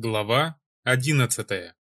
Глава одиннадцатая.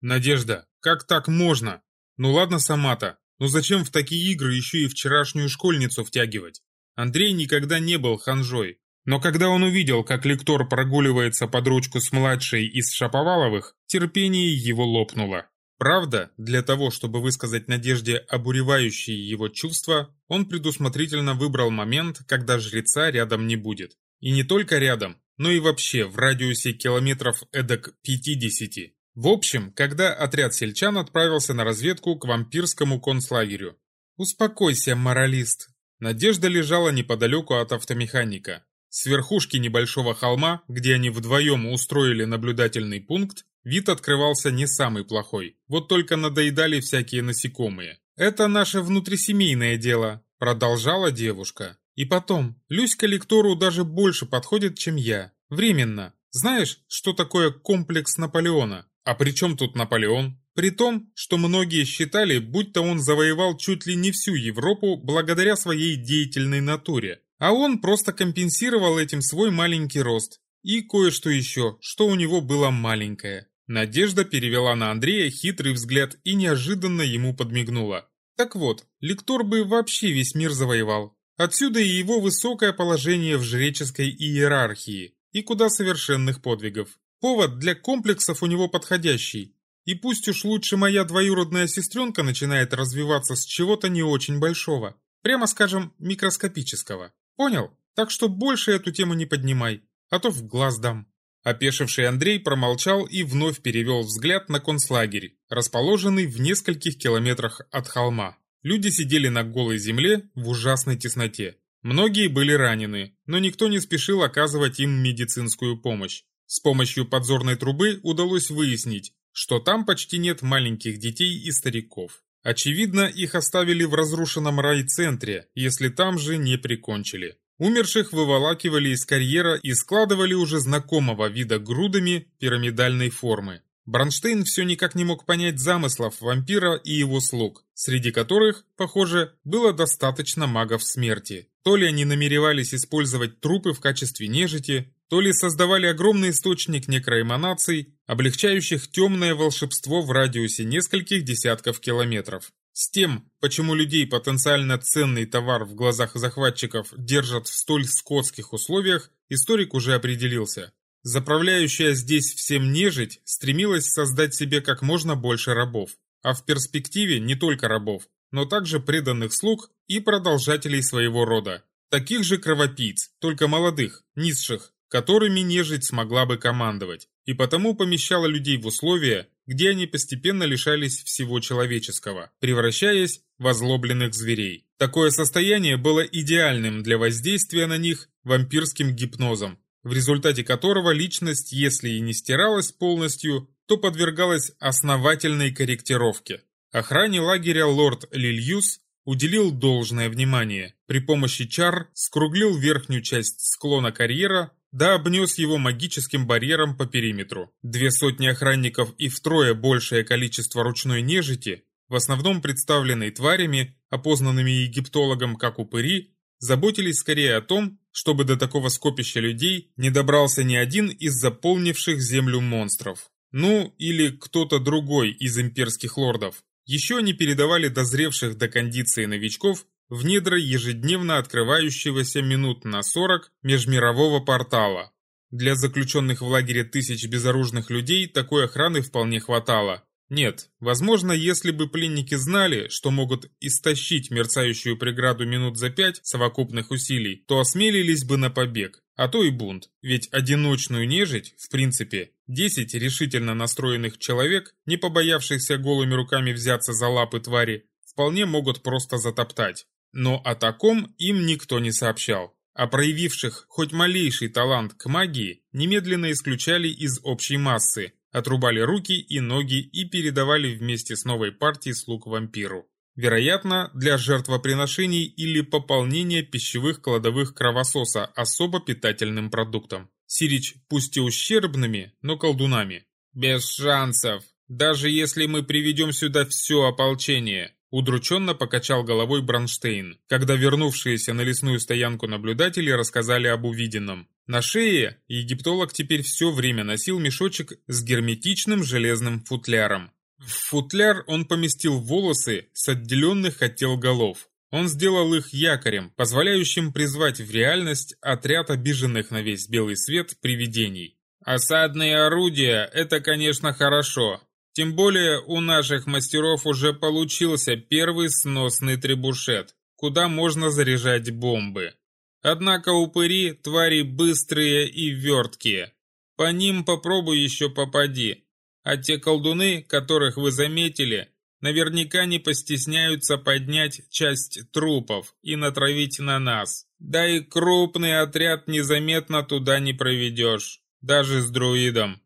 Надежда, как так можно? Ну ладно сама-то, но зачем в такие игры еще и вчерашнюю школьницу втягивать? Андрей никогда не был ханжой. Но когда он увидел, как лектор прогуливается под ручку с младшей из Шаповаловых, терпение его лопнуло. Правда, для того, чтобы высказать Надежде обуревающие его чувства, он предусмотрительно выбрал момент, когда жреца рядом не будет. И не только рядом, но и вообще в радиусе километров эдак 50. В общем, когда отряд сельчан отправился на разведку к вампирскому концлагерю. «Успокойся, моралист!» Надежда лежала неподалеку от автомеханика. С верхушки небольшого холма, где они вдвоем устроили наблюдательный пункт, вид открывался не самый плохой. Вот только надоедали всякие насекомые. «Это наше внутрисемейное дело», — продолжала девушка. И потом, Люська лектору даже больше подходит, чем я. Временно. Знаешь, что такое комплекс Наполеона? А при чем тут Наполеон? При том, что многие считали, будто он завоевал чуть ли не всю Европу благодаря своей деятельной натуре. А он просто компенсировал этим свой маленький рост. И кое-что еще, что у него было маленькое. Надежда перевела на Андрея хитрый взгляд и неожиданно ему подмигнула. Так вот, лектор бы вообще весь мир завоевал. Отсюда и его высокое положение в жреческой иерархии и куда совершенных подвигов. Повод для комплексов у него подходящий. И пусть уж лучше моя двоюродная сестренка начинает развиваться с чего-то не очень большого. Прямо скажем, микроскопического. Понял? Так что больше эту тему не поднимай, а то в глаз дам. Опешивший Андрей промолчал и вновь перевел взгляд на концлагерь, расположенный в нескольких километрах от холма. Люди сидели на голой земле в ужасной тесноте. Многие были ранены, но никто не спешил оказывать им медицинскую помощь. С помощью подзорной трубы удалось выяснить, что там почти нет маленьких детей и стариков. Очевидно, их оставили в разрушенном райцентре, если там же не прикончили. Умерших выволакивали из карьера и складывали уже знакомого вида грудами пирамидальной формы. Бронштейн все никак не мог понять замыслов вампира и его слуг, среди которых, похоже, было достаточно магов смерти. То ли они намеревались использовать трупы в качестве нежити, то ли создавали огромный источник некроэманаций, облегчающих темное волшебство в радиусе нескольких десятков километров. С тем, почему людей потенциально ценный товар в глазах захватчиков держат в столь скотских условиях, историк уже определился. Заправляющая здесь всем нежить стремилась создать себе как можно больше рабов, а в перспективе не только рабов, но также преданных слуг и продолжателей своего рода, таких же кровопийц, только молодых, низших, которыми нежить смогла бы командовать, и потому помещала людей в условия, где они постепенно лишались всего человеческого, превращаясь в озлобленных зверей. Такое состояние было идеальным для воздействия на них вампирским гипнозом, в результате которого личность, если и не стиралась полностью, то подвергалась основательной корректировке. Охране лагеря лорд Лильюс уделил должное внимание. При помощи чар скруглил верхнюю часть склона карьера, да обнес его магическим барьером по периметру. Две сотни охранников и втрое большее количество ручной нежити, в основном представленной тварями, опознанными египтологом как упыри, заботились скорее о том, чтобы до такого скопища людей не добрался ни один из заполнивших землю монстров. Ну, или кто-то другой из имперских лордов. Еще они передавали дозревших до кондиции новичков в недра ежедневно открывающегося минут на 40 межмирового портала. Для заключенных в лагере тысяч безоружных людей такой охраны вполне хватало, нет, возможно, если бы пленники знали, что могут истощить мерцающую преграду минут за пять совокупных усилий, то осмелились бы на побег, а то и бунт. Ведь одиночную нежить, в принципе, 10 решительно настроенных человек, не побоявшихся голыми руками взяться за лапы твари, вполне могут просто затоптать. Но о таком им никто не сообщал. А проявивших хоть малейший талант к магии немедленно исключали из общей массы, отрубали руки и ноги и передавали вместе с новой партией слуг вампиру. Вероятно, для жертвоприношений или пополнения пищевых кладовых кровососа особо питательным продуктом. Сирич пусть и ущербными, но колдунами. «Без шансов. Даже если мы приведем сюда все ополчение. Удрученно покачал головой Бронштейн, когда вернувшиеся на лесную стоянку наблюдатели рассказали об увиденном. На шее египтолог теперь все время носил мешочек с герметичным железным футляром. В футляр он поместил волосы с отделенных от тел голов. Он сделал их якорем, позволяющим призвать в реальность отряд обиженных на весь белый свет привидений. Осадные орудия – это, конечно, хорошо, тем более у наших мастеров уже получился первый сносный требушет, куда можно заряжать бомбы. Однако упыри – твари быстрые и верткие. По ним попробуй еще попади. А те колдуны, которых вы заметили, наверняка не постесняются поднять часть трупов и натравить на нас. Да и крупный отряд незаметно туда не проведешь, даже с друидом.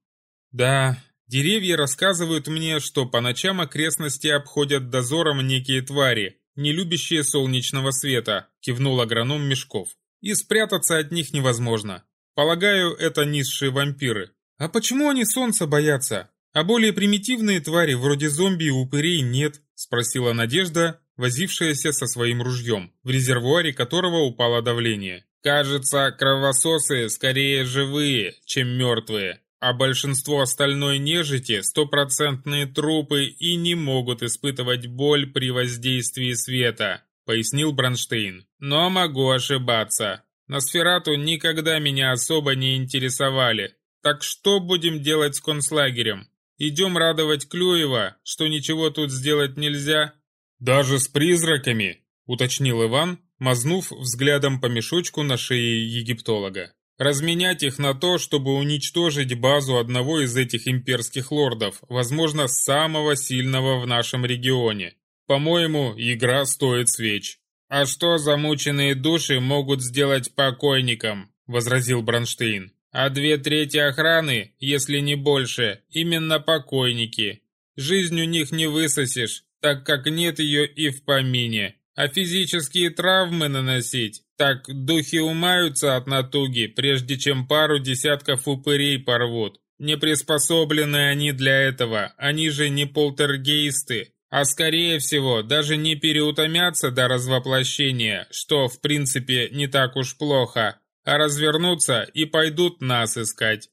Да, Деревья рассказывают мне, что по ночам окрестности обходят дозором некие твари, не любящие солнечного света, кивнул агроном Мешков. И спрятаться от них невозможно. Полагаю, это низшие вампиры. А почему они солнца боятся? А более примитивные твари, вроде зомби и упырей, нет? Спросила Надежда, возившаяся со своим ружьем, в резервуаре которого упало давление. Кажется, кровососы скорее живые, чем мертвые а большинство остальной нежити – стопроцентные трупы и не могут испытывать боль при воздействии света, пояснил Бронштейн. Но могу ошибаться. Носферату никогда меня особо не интересовали. Так что будем делать с концлагерем? Идем радовать Клюева, что ничего тут сделать нельзя? Даже с призраками, уточнил Иван, мазнув взглядом по мешочку на шее египтолога. Разменять их на то, чтобы уничтожить базу одного из этих имперских лордов, возможно, самого сильного в нашем регионе. По-моему, игра стоит свеч. «А что замученные души могут сделать покойникам?» – возразил Бронштейн. «А две трети охраны, если не больше, именно покойники. Жизнь у них не высосешь, так как нет ее и в помине. А физические травмы наносить так духи умаются от натуги, прежде чем пару десятков упырей порвут. Не приспособлены они для этого, они же не полтергейсты, а скорее всего даже не переутомятся до развоплощения, что в принципе не так уж плохо, а развернутся и пойдут нас искать.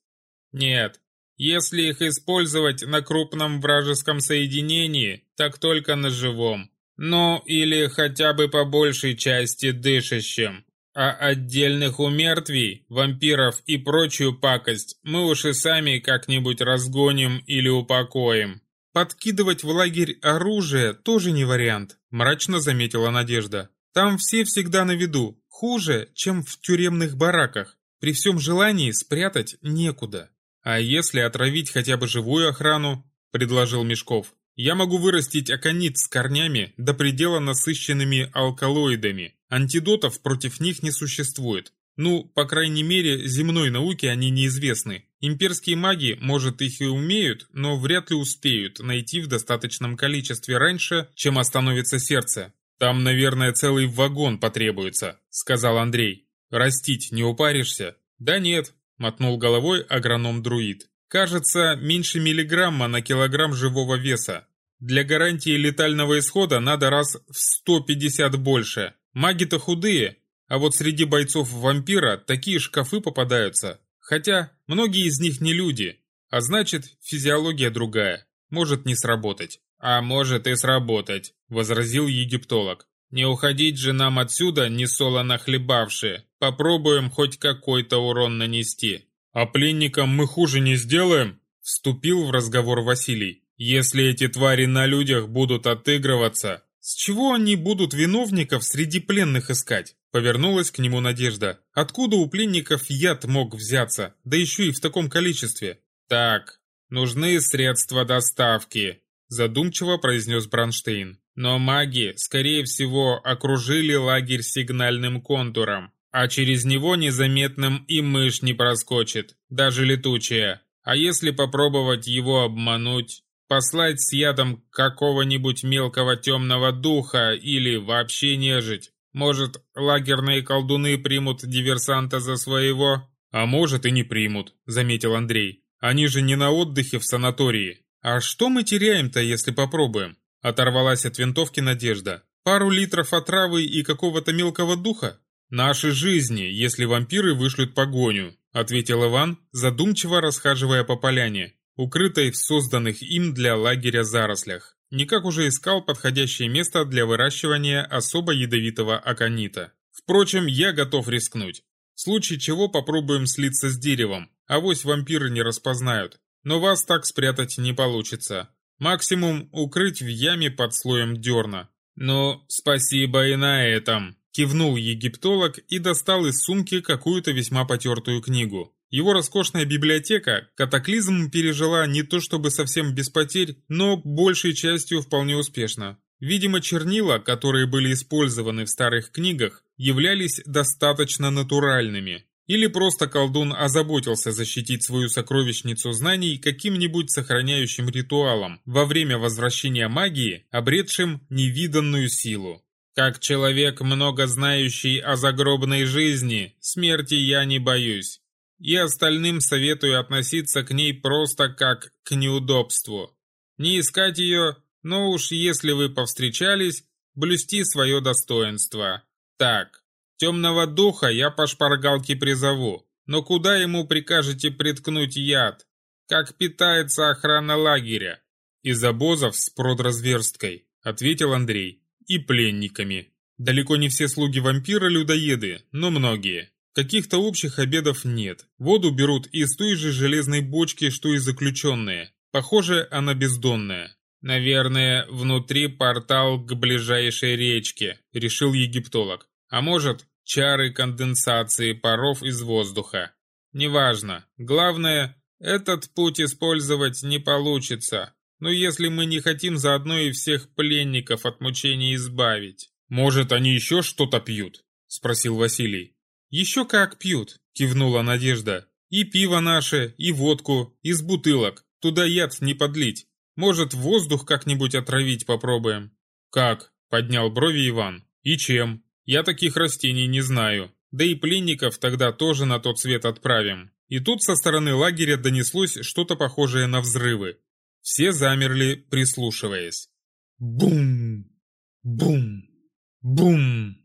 Нет, если их использовать на крупном вражеском соединении, так только на живом. Ну, или хотя бы по большей части дышащим. А отдельных умертвий, вампиров и прочую пакость мы уж и сами как-нибудь разгоним или упокоим. Подкидывать в лагерь оружие тоже не вариант, мрачно заметила Надежда. Там все всегда на виду, хуже, чем в тюремных бараках. При всем желании спрятать некуда. А если отравить хотя бы живую охрану, предложил Мешков. Я могу вырастить аконит с корнями до предела насыщенными алкалоидами. Антидотов против них не существует. Ну, по крайней мере, земной науке они неизвестны. Имперские маги, может, их и умеют, но вряд ли успеют найти в достаточном количестве раньше, чем остановится сердце. «Там, наверное, целый вагон потребуется», — сказал Андрей. «Растить не упаришься?» «Да нет», — мотнул головой агроном-друид. Кажется, меньше миллиграмма на килограмм живого веса. Для гарантии летального исхода надо раз в 150 больше. Маги-то худые, а вот среди бойцов вампира такие шкафы попадаются. Хотя многие из них не люди, а значит физиология другая, может не сработать. А может и сработать, возразил египтолог. Не уходить же нам отсюда, не солоно хлебавшие. Попробуем хоть какой-то урон нанести. «А пленникам мы хуже не сделаем?» Вступил в разговор Василий. «Если эти твари на людях будут отыгрываться, с чего они будут виновников среди пленных искать?» Повернулась к нему Надежда. «Откуда у пленников яд мог взяться, да еще и в таком количестве?» «Так, нужны средства доставки», задумчиво произнес Бронштейн. «Но маги, скорее всего, окружили лагерь сигнальным контуром. А через него незаметным и мышь не проскочит, даже летучая. А если попробовать его обмануть? Послать с ядом какого-нибудь мелкого темного духа или вообще нежить? Может, лагерные колдуны примут диверсанта за своего? А может и не примут, заметил Андрей. Они же не на отдыхе в санатории. А что мы теряем-то, если попробуем? Оторвалась от винтовки Надежда. Пару литров отравы и какого-то мелкого духа? Наши жизни, если вампиры вышлют погоню, ответил Иван, задумчиво расхаживая по поляне, укрытой в созданных им для лагеря зарослях. Никак уже искал подходящее место для выращивания особо ядовитого аконита. Впрочем, я готов рискнуть. В случае чего попробуем слиться с деревом, авось вампиры не распознают. Но вас так спрятать не получится. Максимум укрыть в яме под слоем дерна. «Ну, спасибо и на этом», – кивнул египтолог и достал из сумки какую-то весьма потертую книгу. Его роскошная библиотека катаклизм пережила не то чтобы совсем без потерь, но большей частью вполне успешно. Видимо, чернила, которые были использованы в старых книгах, являлись достаточно натуральными. Или просто колдун озаботился защитить свою сокровищницу знаний каким-нибудь сохраняющим ритуалом во время возвращения магии, обретшим невиданную силу. Как человек, много знающий о загробной жизни, смерти я не боюсь. И остальным советую относиться к ней просто как к неудобству. Не искать ее, но уж если вы повстречались, блюсти свое достоинство. Так, Темного духа я по шпаргалке призову, но куда ему прикажете приткнуть яд? Как питается охрана лагеря? Из обозов с продразверсткой, ответил Андрей, и пленниками. Далеко не все слуги вампира людоеды, но многие. Каких-то общих обедов нет. Воду берут из той же железной бочки, что и заключенные. Похоже, она бездонная. Наверное, внутри портал к ближайшей речке, решил египтолог. А может, чары конденсации паров из воздуха. Неважно. Главное, этот путь использовать не получится. Но если мы не хотим заодно и всех пленников от мучений избавить. Может, они еще что-то пьют? Спросил Василий. Еще как пьют, кивнула Надежда. И пиво наше, и водку, из бутылок. Туда яд не подлить. Может, воздух как-нибудь отравить попробуем? Как? Поднял брови Иван. И чем? Я таких растений не знаю. Да и пленников тогда тоже на тот свет отправим. И тут со стороны лагеря донеслось что-то похожее на взрывы. Все замерли, прислушиваясь. Бум! Бум! Бум!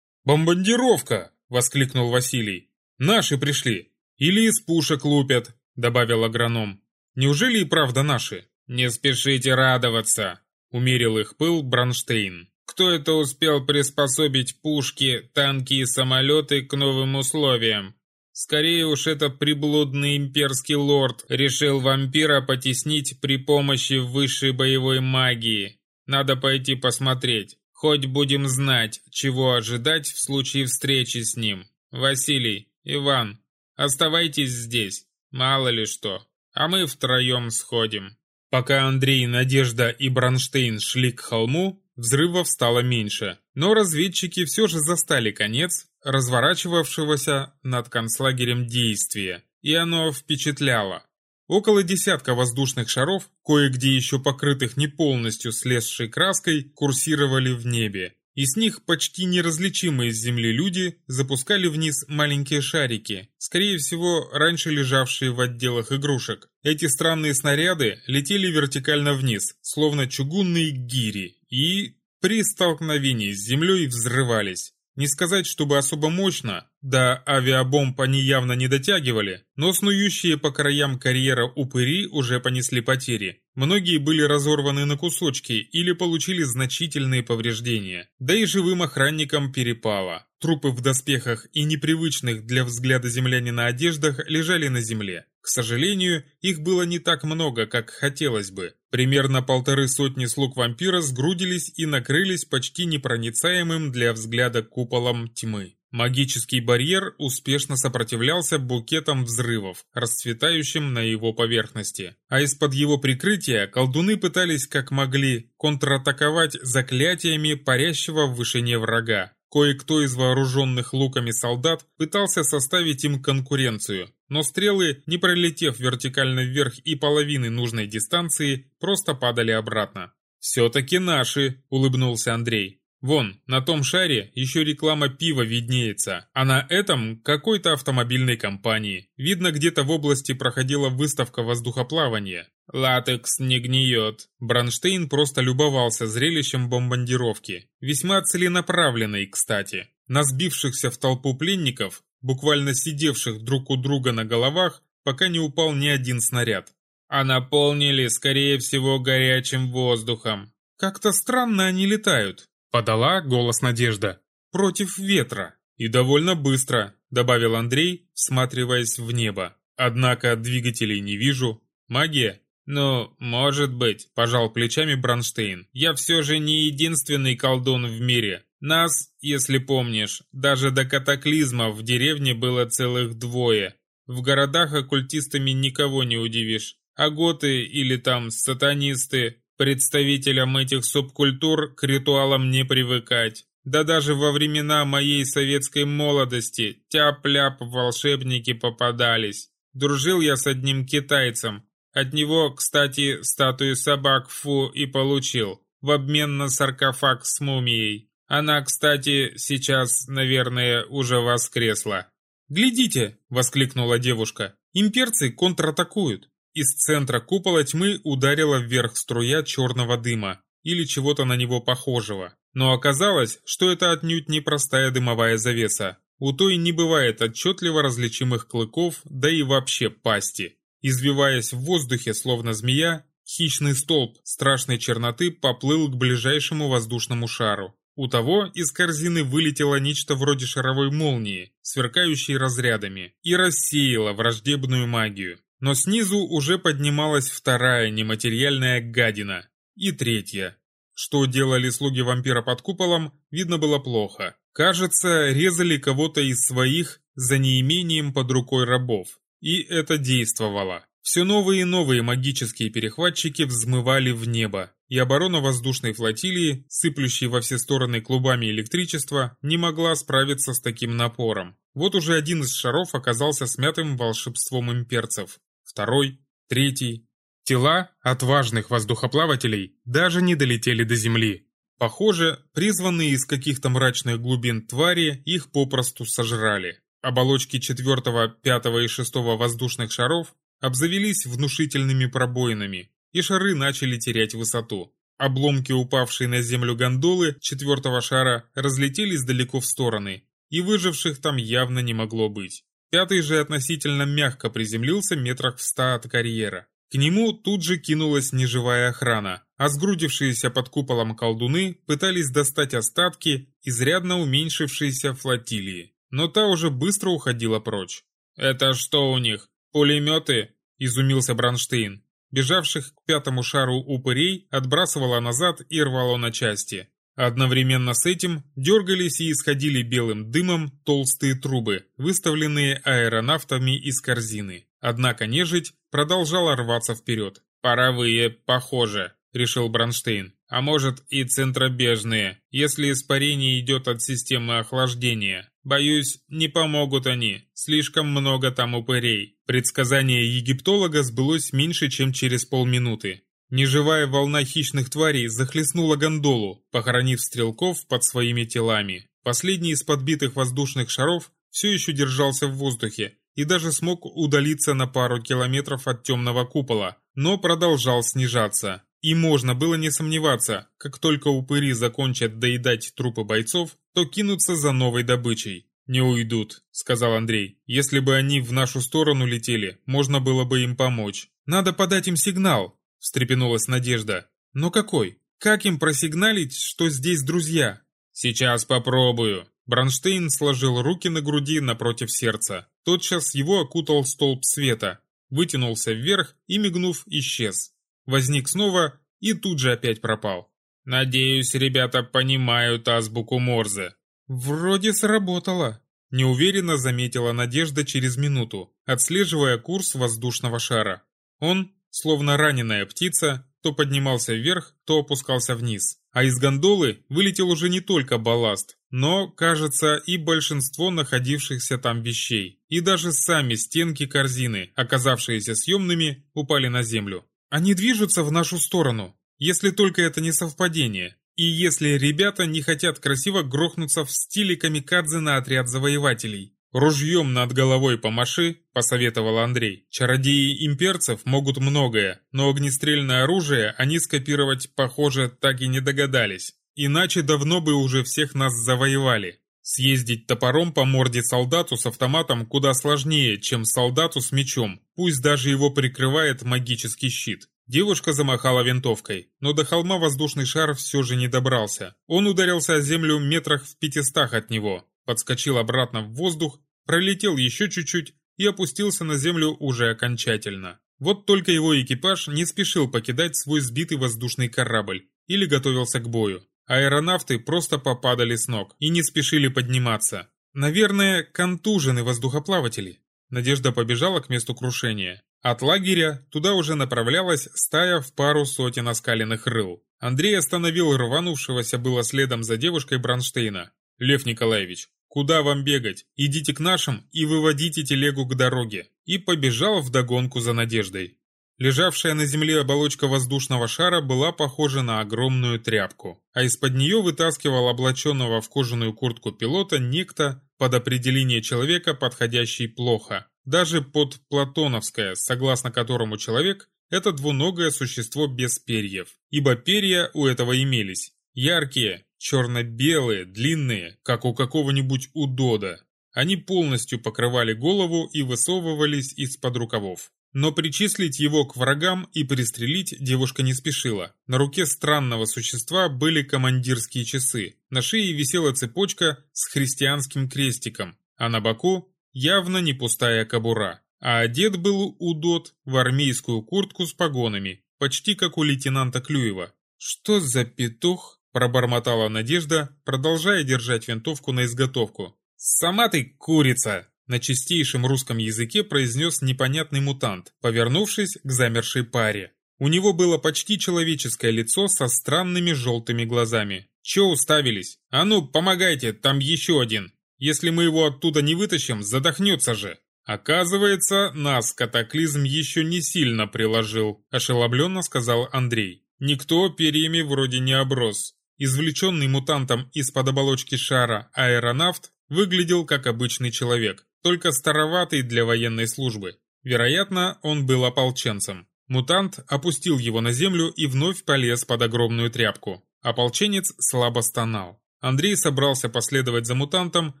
«Бомбардировка!» — воскликнул Василий. «Наши пришли! Или из пушек лупят!» — добавил агроном. «Неужели и правда наши?» «Не спешите радоваться!» — умерил их пыл Бронштейн. Кто это успел приспособить пушки, танки и самолеты к новым условиям? Скорее уж это приблудный имперский лорд решил вампира потеснить при помощи высшей боевой магии. Надо пойти посмотреть. Хоть будем знать, чего ожидать в случае встречи с ним. Василий, Иван, оставайтесь здесь. Мало ли что. А мы втроем сходим. Пока Андрей, Надежда и Бронштейн шли к холму, Взрывов стало меньше, но разведчики все же застали конец разворачивавшегося над концлагерем действия, и оно впечатляло. Около десятка воздушных шаров, кое-где еще покрытых не полностью слезшей краской, курсировали в небе. Из них почти неразличимые с земли люди запускали вниз маленькие шарики, скорее всего, раньше лежавшие в отделах игрушек. Эти странные снаряды летели вертикально вниз, словно чугунные гири, и при столкновении с землей взрывались. Не сказать, чтобы особо мощно, да авиабомб они явно не дотягивали, но снующие по краям карьера упыри уже понесли потери. Многие были разорваны на кусочки или получили значительные повреждения. Да и живым охранникам перепало. Трупы в доспехах и непривычных для взгляда землянина одеждах лежали на земле. К сожалению, их было не так много, как хотелось бы. Примерно полторы сотни слуг вампира сгрудились и накрылись почти непроницаемым для взгляда куполом тьмы. Магический барьер успешно сопротивлялся букетам взрывов, расцветающим на его поверхности. А из-под его прикрытия колдуны пытались как могли контратаковать заклятиями парящего в вышине врага. Кое-кто из вооруженных луками солдат пытался составить им конкуренцию, но стрелы, не пролетев вертикально вверх и половины нужной дистанции, просто падали обратно. «Все-таки наши», — улыбнулся Андрей. Вон, на том шаре еще реклама пива виднеется, а на этом какой-то автомобильной компании. Видно, где-то в области проходила выставка воздухоплавания. Латекс не гниет. Бронштейн просто любовался зрелищем бомбардировки. Весьма целенаправленной, кстати. На сбившихся в толпу пленников, буквально сидевших друг у друга на головах, пока не упал ни один снаряд. А наполнили, скорее всего, горячим воздухом. Как-то странно они летают. Подала голос Надежда. Против ветра. И довольно быстро, добавил Андрей, всматриваясь в небо. Однако двигателей не вижу. Магия? «Ну, может быть», – пожал плечами Бронштейн. «Я все же не единственный колдун в мире. Нас, если помнишь, даже до катаклизма в деревне было целых двое. В городах оккультистами никого не удивишь. А готы или там сатанисты, представителям этих субкультур к ритуалам не привыкать. Да даже во времена моей советской молодости тяп-ляп волшебники попадались. Дружил я с одним китайцем, от него, кстати, статую собак Фу и получил, в обмен на саркофаг с мумией. Она, кстати, сейчас, наверное, уже воскресла. «Глядите!» – воскликнула девушка. «Имперцы контратакуют!» Из центра купола тьмы ударила вверх струя черного дыма или чего-то на него похожего. Но оказалось, что это отнюдь не простая дымовая завеса. У той не бывает отчетливо различимых клыков, да и вообще пасти. Извиваясь в воздухе, словно змея, хищный столб страшной черноты поплыл к ближайшему воздушному шару. У того из корзины вылетело нечто вроде шаровой молнии, сверкающей разрядами, и рассеяло враждебную магию. Но снизу уже поднималась вторая нематериальная гадина. И третья. Что делали слуги вампира под куполом, видно было плохо. Кажется, резали кого-то из своих за неимением под рукой рабов. И это действовало. Все новые и новые магические перехватчики взмывали в небо, и оборона воздушной флотилии, сыплющей во все стороны клубами электричества, не могла справиться с таким напором. Вот уже один из шаров оказался смятым волшебством имперцев. Второй, третий. Тела отважных воздухоплавателей даже не долетели до земли. Похоже, призванные из каких-то мрачных глубин твари их попросту сожрали. Оболочки четвертого, пятого и шестого воздушных шаров обзавелись внушительными пробоинами, и шары начали терять высоту. Обломки упавшей на землю гондолы четвертого шара разлетелись далеко в стороны, и выживших там явно не могло быть. Пятый же относительно мягко приземлился метрах в ста от карьера. К нему тут же кинулась неживая охрана, а сгрудившиеся под куполом колдуны пытались достать остатки изрядно уменьшившейся флотилии но та уже быстро уходила прочь. «Это что у них, пулеметы?» – изумился Бронштейн. Бежавших к пятому шару упырей отбрасывало назад и рвало на части. Одновременно с этим дергались и исходили белым дымом толстые трубы, выставленные аэронавтами из корзины. Однако нежить продолжала рваться вперед. «Паровые, похоже», — решил Бронштейн. «А может и центробежные, если испарение идет от системы охлаждения. Боюсь, не помогут они, слишком много там упырей. Предсказание египтолога сбылось меньше, чем через полминуты. Неживая волна хищных тварей захлестнула гондолу, похоронив стрелков под своими телами. Последний из подбитых воздушных шаров все еще держался в воздухе и даже смог удалиться на пару километров от темного купола, но продолжал снижаться. И можно было не сомневаться, как только упыри закончат доедать трупы бойцов, то кинутся за новой добычей. «Не уйдут», — сказал Андрей. «Если бы они в нашу сторону летели, можно было бы им помочь». «Надо подать им сигнал», — встрепенулась Надежда. «Но какой? Как им просигналить, что здесь друзья?» «Сейчас попробую». Бронштейн сложил руки на груди напротив сердца. Тотчас его окутал столб света, вытянулся вверх и, мигнув, исчез возник снова и тут же опять пропал. «Надеюсь, ребята понимают азбуку Морзе». «Вроде сработало», – неуверенно заметила Надежда через минуту, отслеживая курс воздушного шара. Он, словно раненая птица, то поднимался вверх, то опускался вниз. А из гондолы вылетел уже не только балласт, но, кажется, и большинство находившихся там вещей. И даже сами стенки корзины, оказавшиеся съемными, упали на землю. Они движутся в нашу сторону, если только это не совпадение. И если ребята не хотят красиво грохнуться в стиле камикадзе на отряд завоевателей. «Ружьем над головой помаши», — посоветовал Андрей. «Чародеи имперцев могут многое, но огнестрельное оружие они скопировать, похоже, так и не догадались. Иначе давно бы уже всех нас завоевали. Съездить топором по морде солдату с автоматом куда сложнее, чем солдату с мечом, пусть даже его прикрывает магический щит. Девушка замахала винтовкой, но до холма воздушный шар все же не добрался. Он ударился о землю метрах в пятистах от него, подскочил обратно в воздух, пролетел еще чуть-чуть и опустился на землю уже окончательно. Вот только его экипаж не спешил покидать свой сбитый воздушный корабль или готовился к бою. Аэронавты просто попадали с ног и не спешили подниматься. Наверное, контужены воздухоплаватели. Надежда побежала к месту крушения. От лагеря туда уже направлялась стая в пару сотен оскаленных рыл. Андрей остановил рванувшегося было следом за девушкой Бронштейна. «Лев Николаевич, куда вам бегать? Идите к нашим и выводите телегу к дороге». И побежал вдогонку за Надеждой. Лежавшая на земле оболочка воздушного шара была похожа на огромную тряпку, а из-под нее вытаскивал облаченного в кожаную куртку пилота некто под определение человека, подходящий плохо, даже под платоновское, согласно которому человек – это двуногое существо без перьев, ибо перья у этого имелись, яркие, черно-белые, длинные, как у какого-нибудь удода. Они полностью покрывали голову и высовывались из-под рукавов. Но причислить его к врагам и пристрелить девушка не спешила. На руке странного существа были командирские часы, на шее висела цепочка с христианским крестиком, а на боку явно не пустая кобура. А одет был Удот в армейскую куртку с погонами, почти как у лейтенанта Клюева. «Что за петух?» – пробормотала Надежда, продолжая держать винтовку на изготовку. «Сама ты курица!» на чистейшем русском языке произнес непонятный мутант, повернувшись к замершей паре. У него было почти человеческое лицо со странными желтыми глазами. «Че уставились? А ну, помогайте, там еще один. Если мы его оттуда не вытащим, задохнется же». «Оказывается, нас катаклизм еще не сильно приложил», – ошеломленно сказал Андрей. «Никто перьями вроде не оброс. Извлеченный мутантом из-под оболочки шара аэронавт выглядел как обычный человек только староватый для военной службы. Вероятно, он был ополченцем. Мутант опустил его на землю и вновь полез под огромную тряпку. Ополченец слабо стонал. Андрей собрался последовать за мутантом,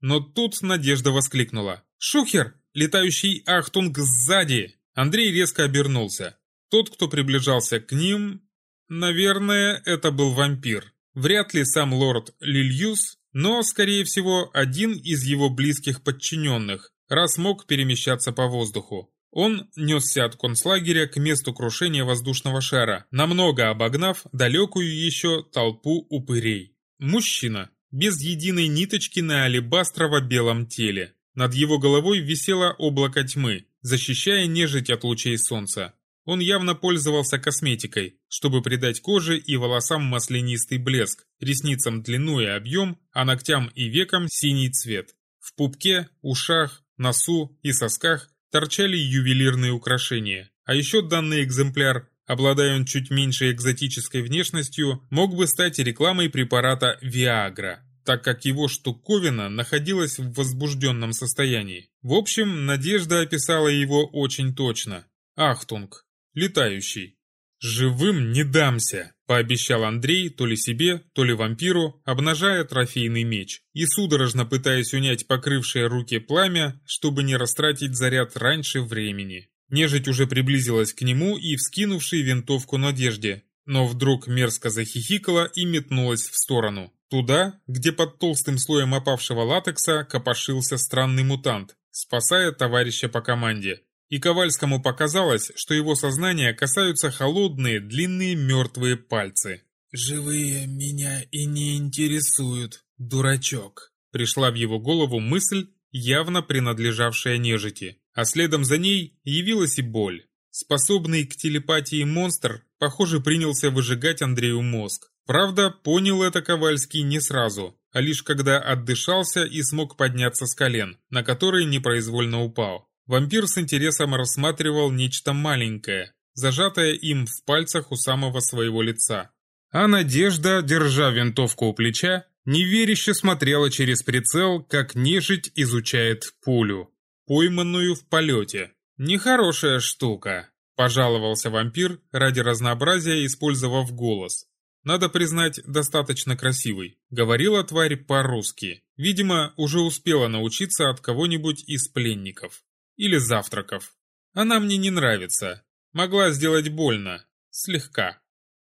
но тут Надежда воскликнула. «Шухер! Летающий Ахтунг сзади!» Андрей резко обернулся. Тот, кто приближался к ним... Наверное, это был вампир. Вряд ли сам лорд Лильюс но, скорее всего, один из его близких подчиненных, раз мог перемещаться по воздуху. Он несся от концлагеря к месту крушения воздушного шара, намного обогнав далекую еще толпу упырей. Мужчина, без единой ниточки на алебастрово-белом теле. Над его головой висело облако тьмы, защищая нежить от лучей солнца. Он явно пользовался косметикой, чтобы придать коже и волосам маслянистый блеск, ресницам длину и объем, а ногтям и векам синий цвет. В пупке, ушах, носу и сосках торчали ювелирные украшения. А еще данный экземпляр, обладая он чуть меньше экзотической внешностью, мог бы стать рекламой препарата Viagra, так как его штуковина находилась в возбужденном состоянии. В общем, Надежда описала его очень точно. Ахтунг летающий. «Живым не дамся», – пообещал Андрей то ли себе, то ли вампиру, обнажая трофейный меч, и судорожно пытаясь унять покрывшее руки пламя, чтобы не растратить заряд раньше времени. Нежить уже приблизилась к нему и вскинувшей винтовку Надежде, но вдруг мерзко захихикала и метнулась в сторону. Туда, где под толстым слоем опавшего латекса копошился странный мутант, спасая товарища по команде и Ковальскому показалось, что его сознание касаются холодные, длинные мертвые пальцы. «Живые меня и не интересуют, дурачок», пришла в его голову мысль, явно принадлежавшая нежити, а следом за ней явилась и боль. Способный к телепатии монстр, похоже, принялся выжигать Андрею мозг. Правда, понял это Ковальский не сразу, а лишь когда отдышался и смог подняться с колен, на которые непроизвольно упал. Вампир с интересом рассматривал нечто маленькое, зажатое им в пальцах у самого своего лица. А Надежда, держа винтовку у плеча, неверяще смотрела через прицел, как нежить изучает пулю, пойманную в полете. «Нехорошая штука», – пожаловался вампир, ради разнообразия использовав голос. Надо признать, достаточно красивый. Говорила тварь по-русски. Видимо, уже успела научиться от кого-нибудь из пленников. Или завтраков. Она мне не нравится. Могла сделать больно. Слегка.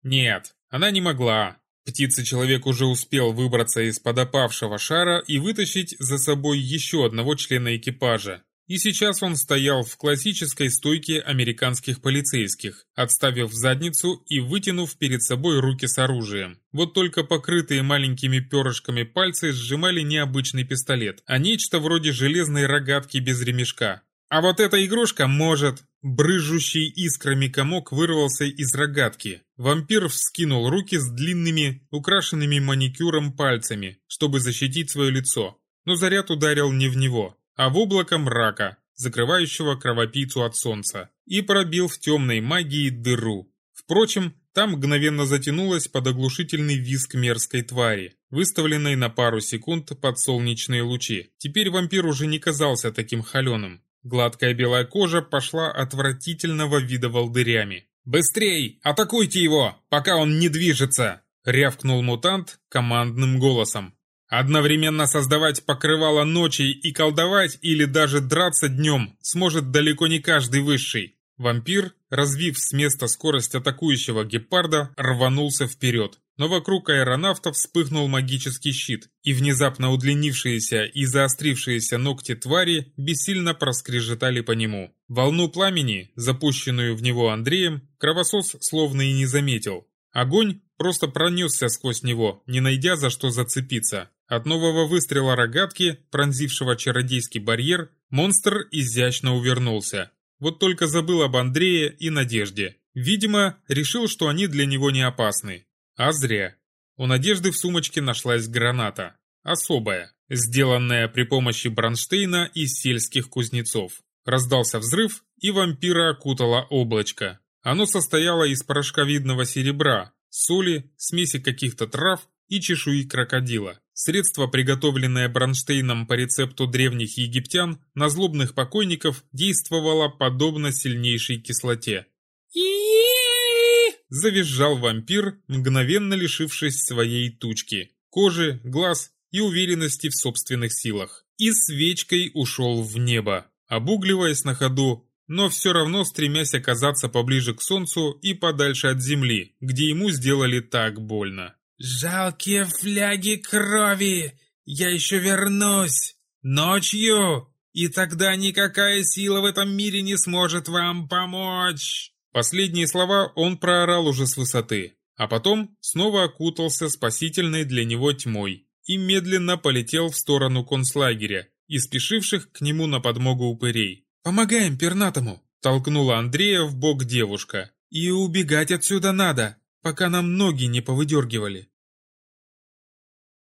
Нет, она не могла. Птица-человек уже успел выбраться из-под опавшего шара и вытащить за собой еще одного члена экипажа. И сейчас он стоял в классической стойке американских полицейских, отставив задницу и вытянув перед собой руки с оружием. Вот только покрытые маленькими перышками пальцы сжимали не обычный пистолет, а нечто вроде железной рогатки без ремешка. А вот эта игрушка может... Брыжущий искрами комок вырвался из рогатки. Вампир вскинул руки с длинными, украшенными маникюром пальцами, чтобы защитить свое лицо. Но заряд ударил не в него, а в облако мрака, закрывающего кровопийцу от солнца, и пробил в темной магии дыру. Впрочем, там мгновенно затянулась под оглушительный визг мерзкой твари, выставленной на пару секунд под солнечные лучи. Теперь вампир уже не казался таким холеным. Гладкая белая кожа пошла отвратительного вида волдырями. «Быстрей! Атакуйте его, пока он не движется!» — рявкнул мутант командным голосом. Одновременно создавать покрывало ночи и колдовать или даже драться днем сможет далеко не каждый высший. Вампир, развив с места скорость атакующего гепарда, рванулся вперед. Но вокруг аэронавта вспыхнул магический щит, и внезапно удлинившиеся и заострившиеся ногти твари бессильно проскрежетали по нему. Волну пламени, запущенную в него Андреем, кровосос словно и не заметил. Огонь просто пронесся сквозь него, не найдя за что зацепиться. От нового выстрела рогатки, пронзившего чародейский барьер, монстр изящно увернулся. Вот только забыл об Андрее и Надежде. Видимо, решил, что они для него не опасны. А зря. У Надежды в сумочке нашлась граната. Особая, сделанная при помощи Бронштейна из сельских кузнецов. Раздался взрыв, и вампира окутало облачко. Оно состояло из порошковидного серебра, соли, смеси каких-то трав и чешуи крокодила. Средство, приготовленное Бронштейном по рецепту древних египтян, на злобных покойников действовало подобно сильнейшей кислоте. Завизжал вампир, мгновенно лишившись своей тучки, кожи, глаз и уверенности в собственных силах. И свечкой ушел в небо, обугливаясь на ходу, но все равно стремясь оказаться поближе к солнцу и подальше от земли, где ему сделали так больно. «Жалкие фляги крови! Я еще вернусь! Ночью! И тогда никакая сила в этом мире не сможет вам помочь!» Последние слова он проорал уже с высоты, а потом снова окутался спасительной для него тьмой и медленно полетел в сторону концлагеря и спешивших к нему на подмогу упырей. «Помогаем пернатому!» – толкнула Андрея в бок девушка. «И убегать отсюда надо!» пока нам ноги не повыдергивали.